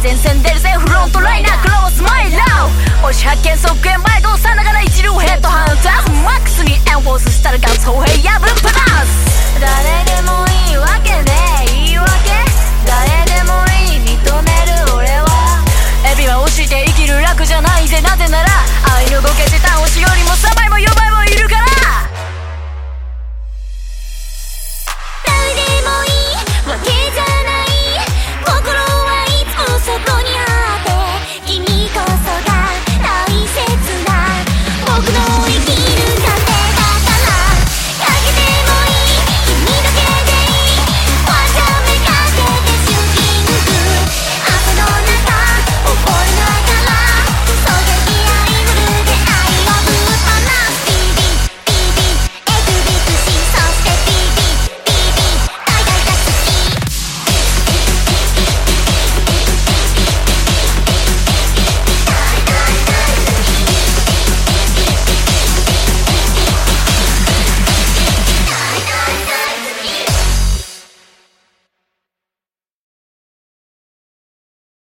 最前線出るぜフロントライナークロースマイラウ押し発見即現前動さながら一流へ